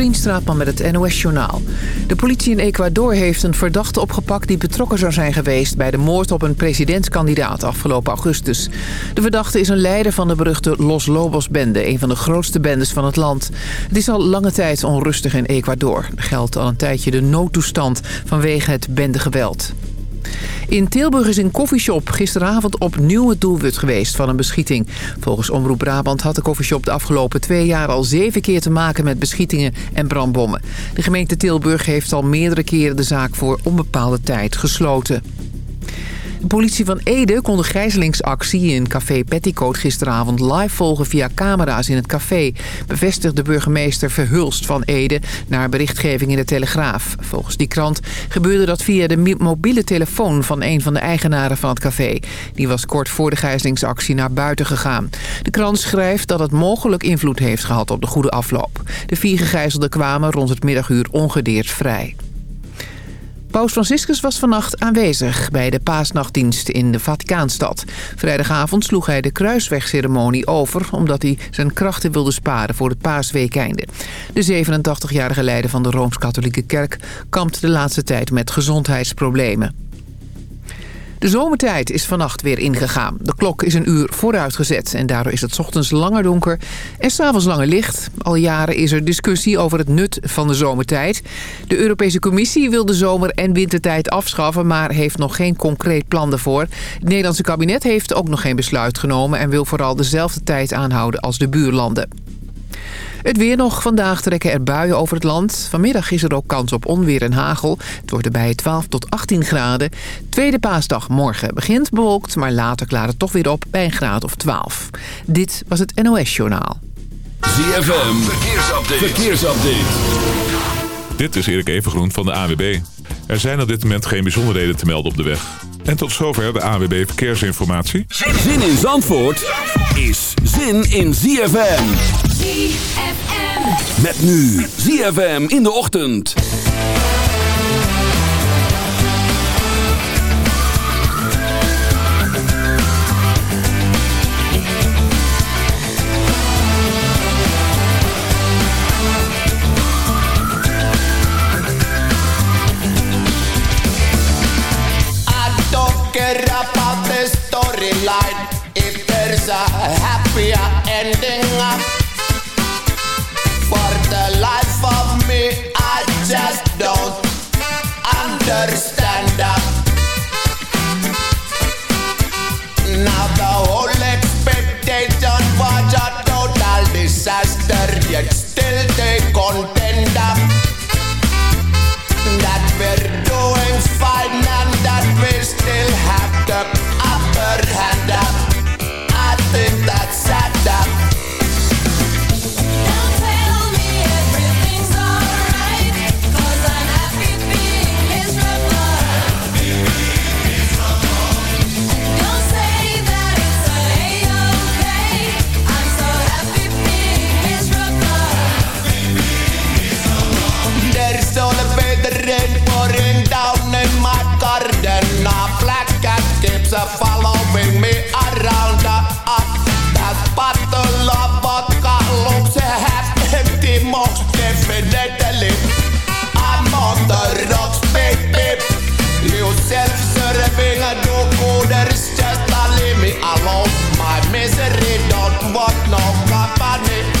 Katrien met het NOS-journaal. De politie in Ecuador heeft een verdachte opgepakt... die betrokken zou zijn geweest bij de moord op een presidentskandidaat afgelopen augustus. De verdachte is een leider van de beruchte Los Lobos-bende... een van de grootste bendes van het land. Het is al lange tijd onrustig in Ecuador. Er geldt al een tijdje de noodtoestand vanwege het bendegeweld. In Tilburg is een koffieshop gisteravond opnieuw het doelwit geweest van een beschieting. Volgens Omroep Brabant had de koffieshop de afgelopen twee jaar al zeven keer te maken met beschietingen en brandbommen. De gemeente Tilburg heeft al meerdere keren de zaak voor onbepaalde tijd gesloten. De politie van Ede kon de gijzelingsactie in café Petticoat gisteravond live volgen via camera's in het café, bevestigde burgemeester Verhulst van Ede naar berichtgeving in de Telegraaf. Volgens die krant gebeurde dat via de mobiele telefoon van een van de eigenaren van het café. Die was kort voor de gijzelingsactie naar buiten gegaan. De krant schrijft dat het mogelijk invloed heeft gehad op de goede afloop. De vier gegijzelden kwamen rond het middaguur ongedeerd vrij. Paus Franciscus was vannacht aanwezig bij de paasnachtdienst in de Vaticaanstad. Vrijdagavond sloeg hij de kruiswegceremonie over... omdat hij zijn krachten wilde sparen voor het paasweekeinde. De 87-jarige leider van de Rooms-Katholieke Kerk... kampt de laatste tijd met gezondheidsproblemen. De zomertijd is vannacht weer ingegaan. De klok is een uur vooruitgezet en daardoor is het ochtends langer donker en s'avonds langer licht. Al jaren is er discussie over het nut van de zomertijd. De Europese Commissie wil de zomer- en wintertijd afschaffen, maar heeft nog geen concreet plan ervoor. Het Nederlandse kabinet heeft ook nog geen besluit genomen en wil vooral dezelfde tijd aanhouden als de buurlanden. Het weer nog. Vandaag trekken er buien over het land. Vanmiddag is er ook kans op onweer en hagel. Het wordt erbij 12 tot 18 graden. Tweede paasdag morgen begint bewolkt, maar later klaart het toch weer op bij een graad of 12. Dit was het NOS Journaal. ZFM, verkeersupdate. verkeersupdate. Dit is Erik Evengroen van de AWB. Er zijn op dit moment geen bijzonderheden te melden op de weg. En tot zover de AWB Verkeersinformatie. Zin in Zandvoort is zin in ZFM. ZFM. Met nu ZFM in de ochtend. I don't care about the storyline if there's a happier ending. Just don't understand. Now makske feneteli. Amataraks, pip, pip. Yourself-serving a doko, there is just a limit. I lost my misery, don't want no company.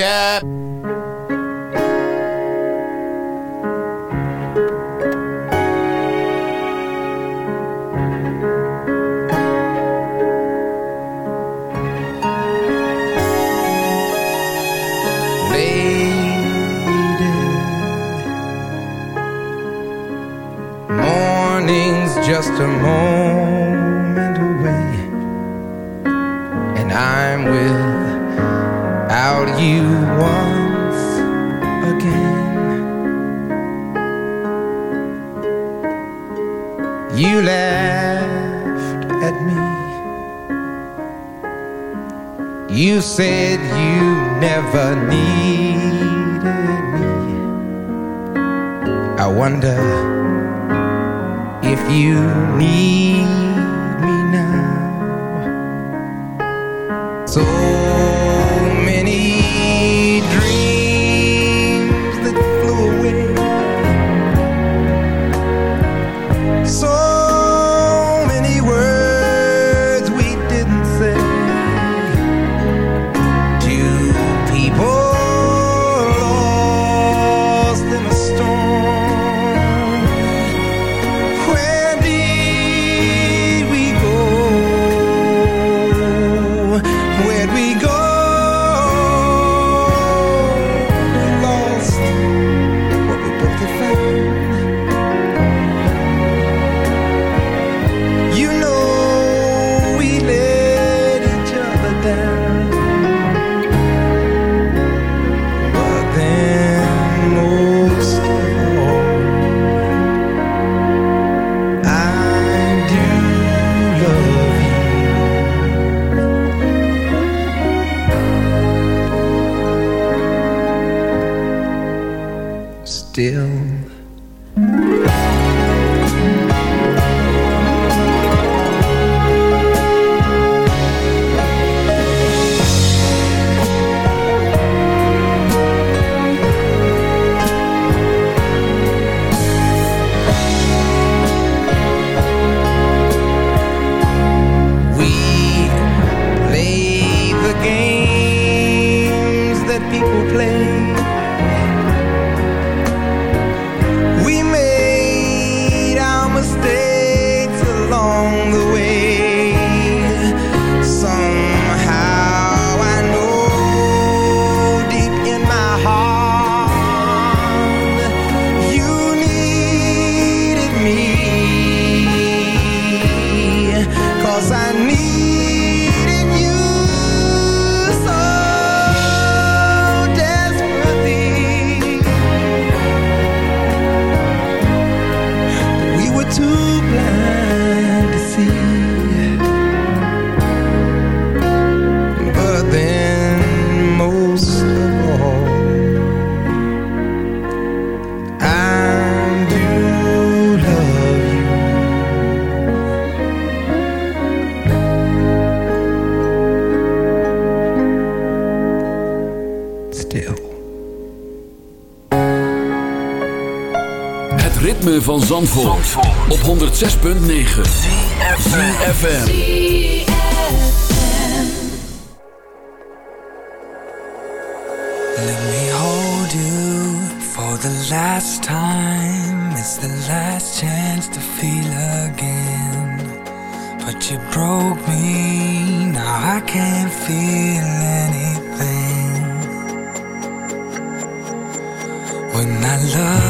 Yeah. ritme van Zandvoort, Zandvoort. op 106.9 CFFM Let me hold you for the last time. It's the last chance to feel again. But you broke me, now I can't feel anything. When I love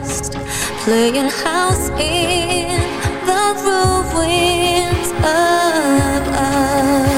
Dust, playing house in the ruins of us.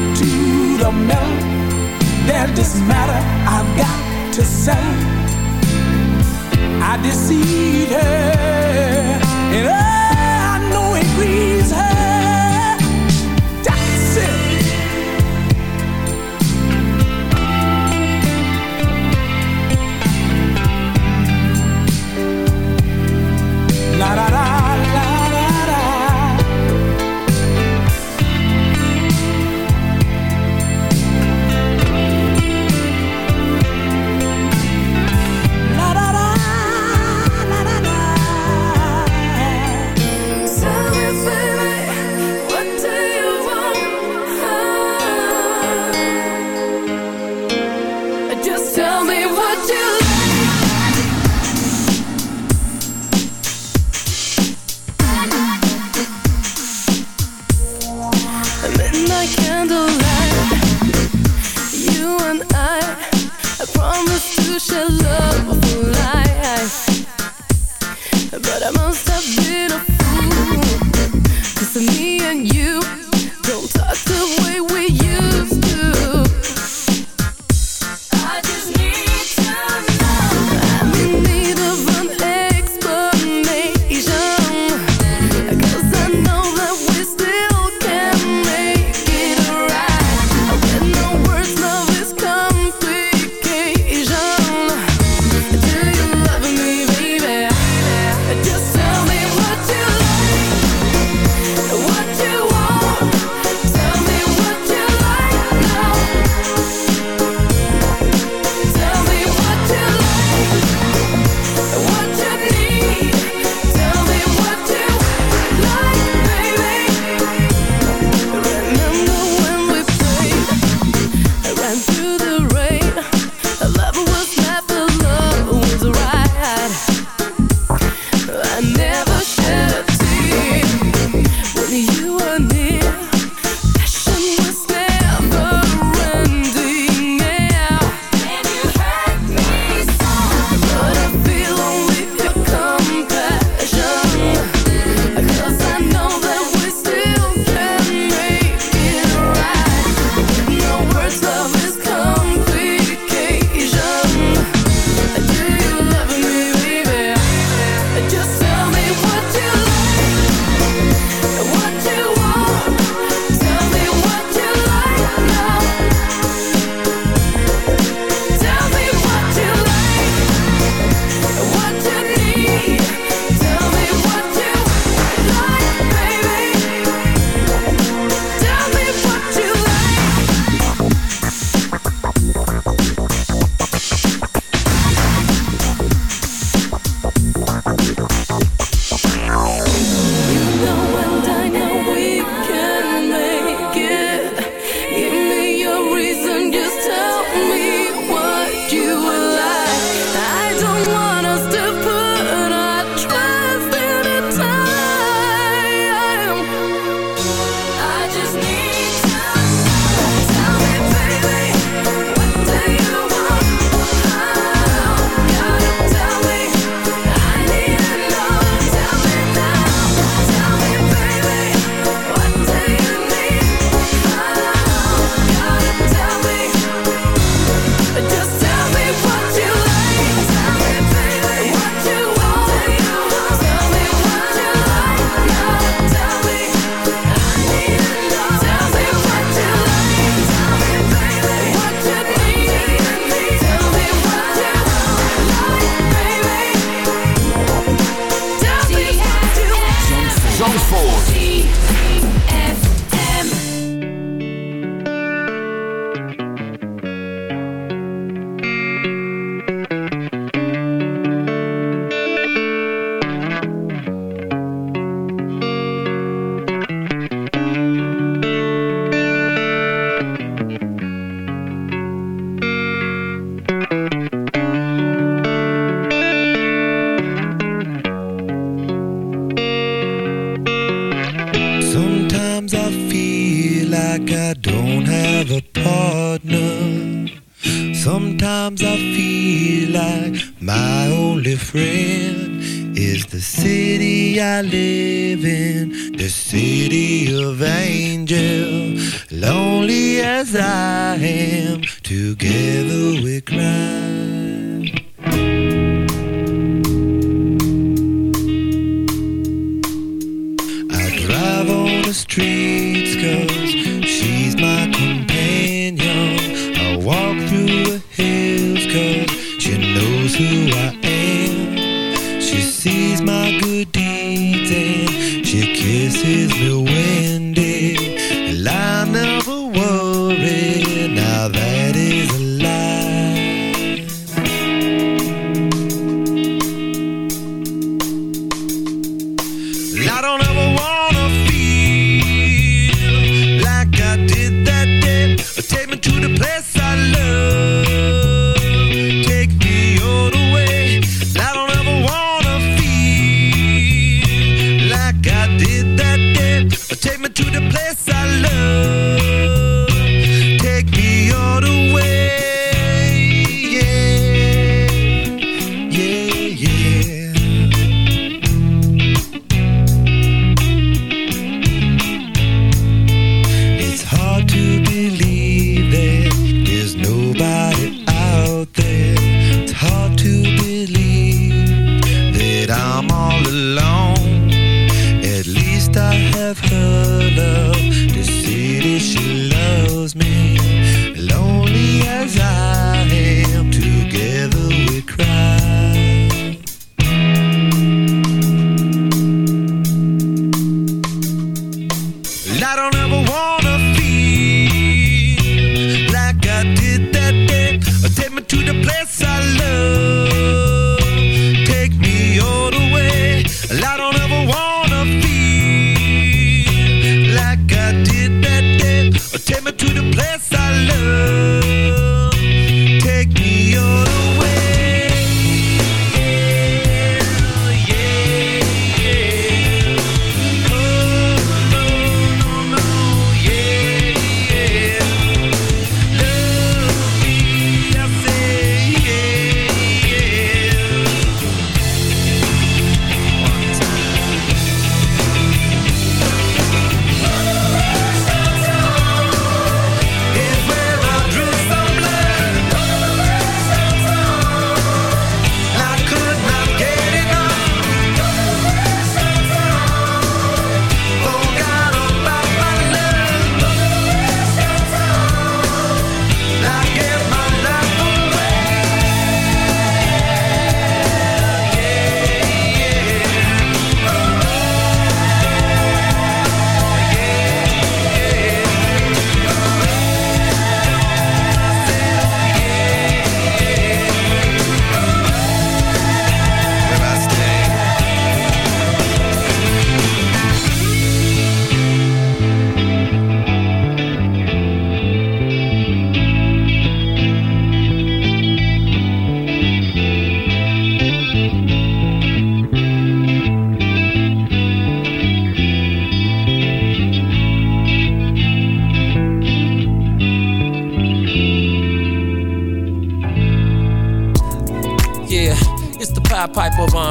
the metal there's this matter I've got to say. I deceived her, and I know it grieves her.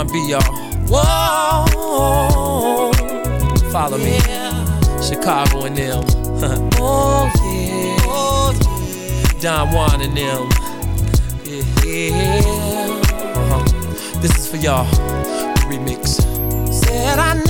John B, y'all. Whoa. Follow me. Chicago and them. oh, yeah. oh, yeah. Don Juan and them. Yeah. Uh-huh. This is for y'all. Remix. Said I know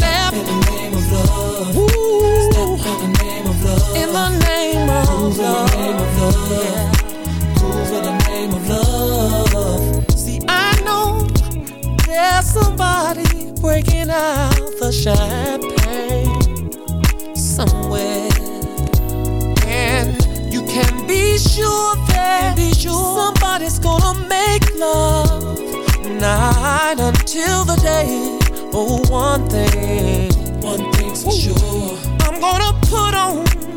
Move in the name of love. Move in the name of love. See, I know there's somebody breaking out the champagne somewhere, and you can be sure that be sure somebody's gonna make love night until the day. Oh, one thing, one thing's for Ooh. sure. I'm gonna put on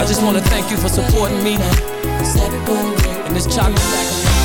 I just want to thank you for supporting me. In this chocolate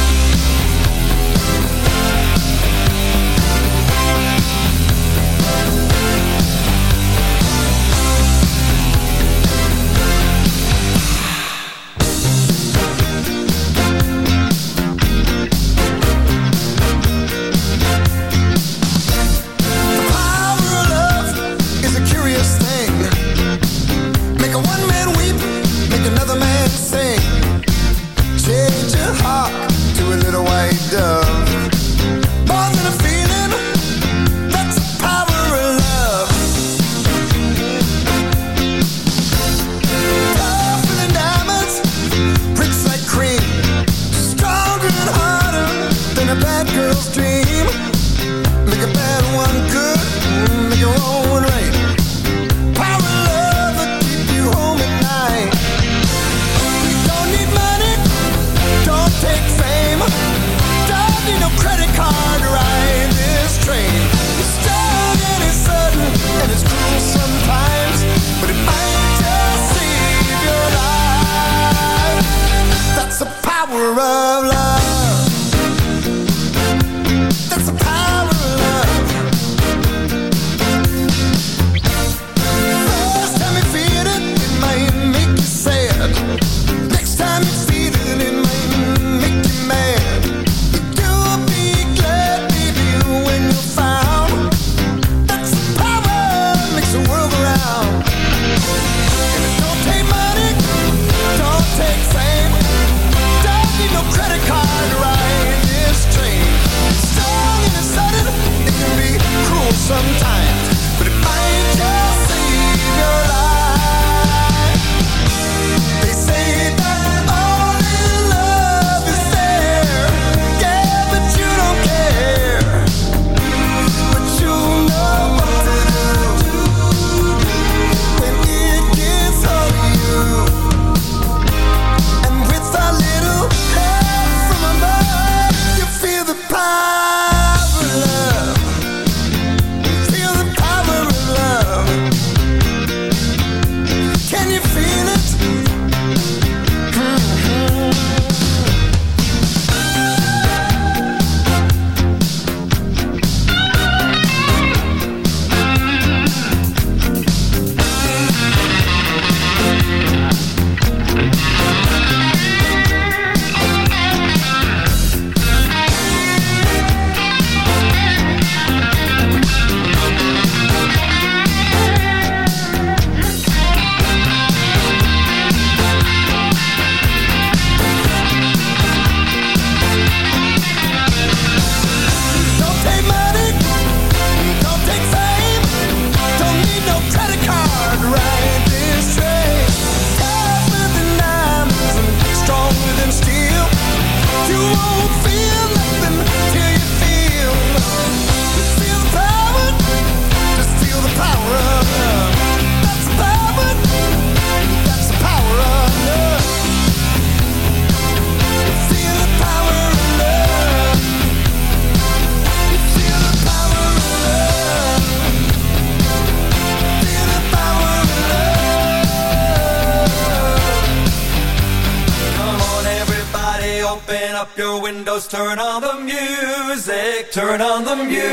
up your windows, turn on the music, turn on the music.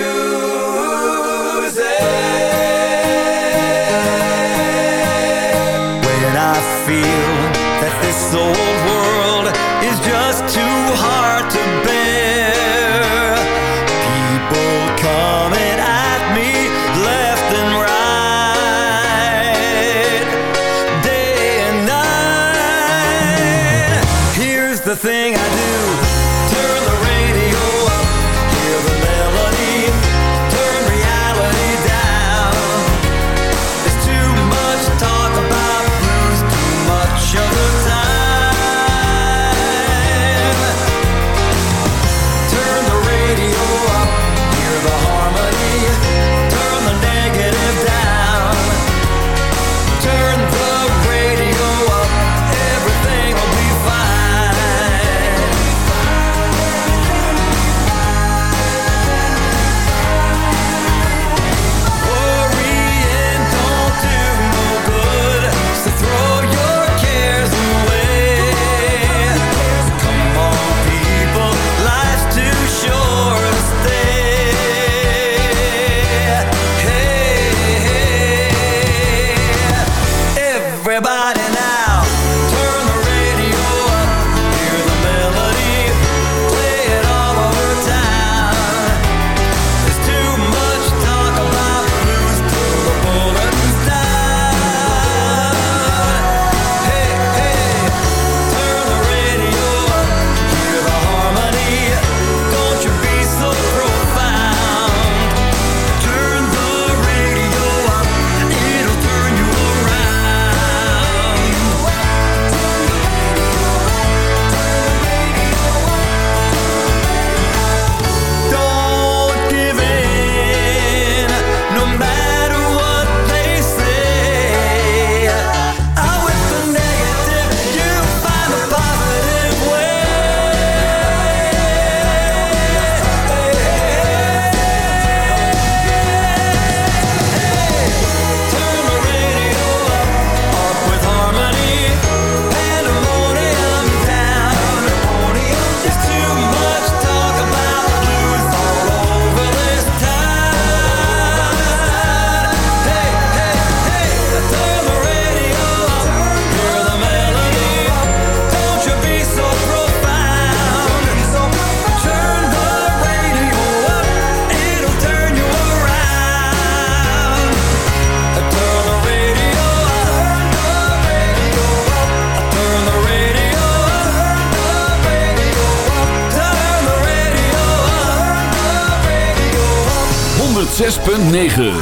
When I feel that this soul. 9.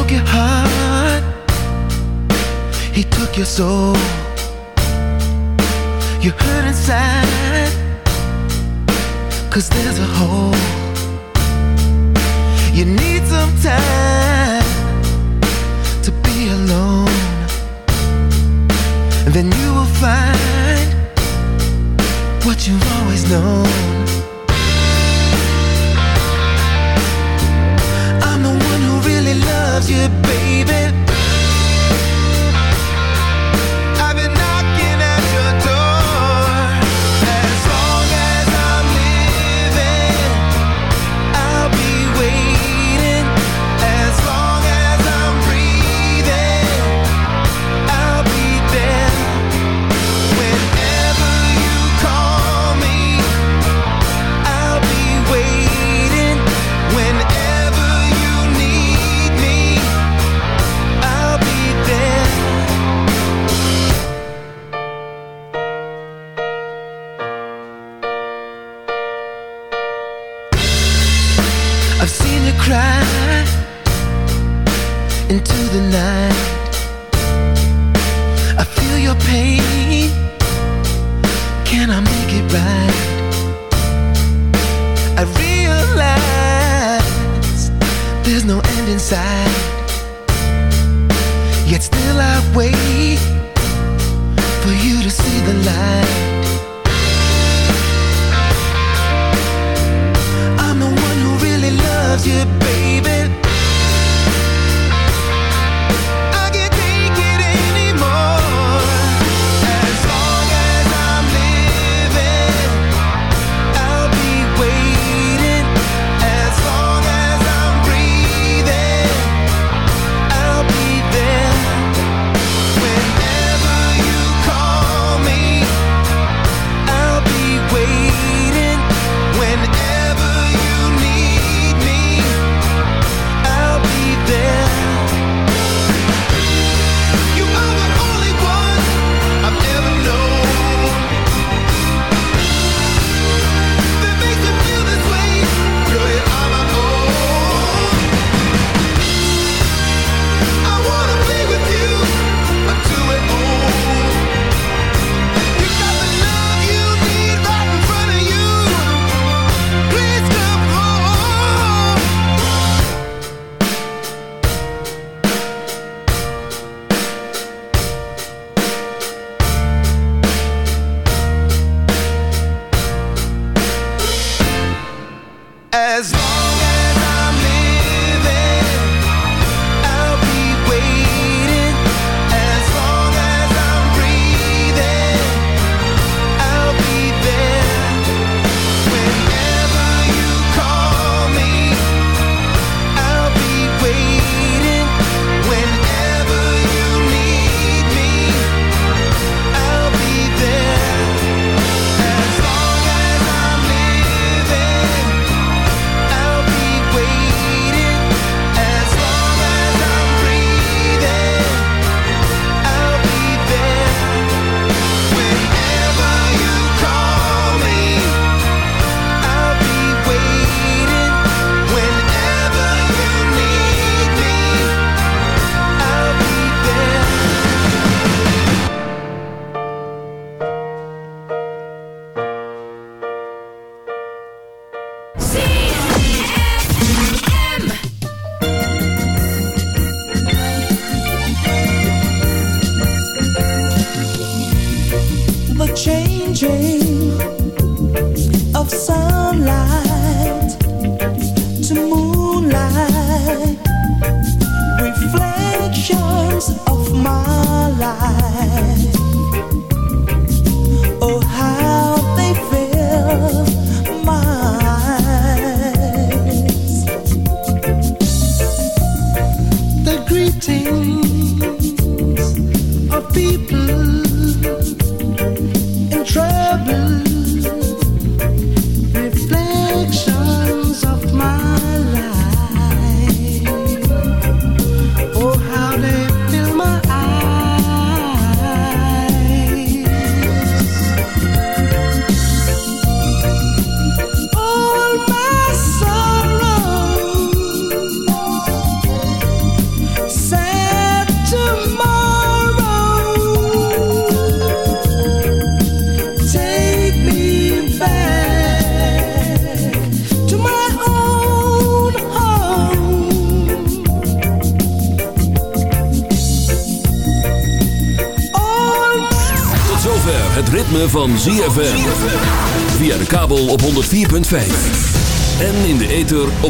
took your heart, He took your soul. You hurt inside, cause there's a hole. You need some time to be alone. Then you will find what you've always known. really loves you, baby.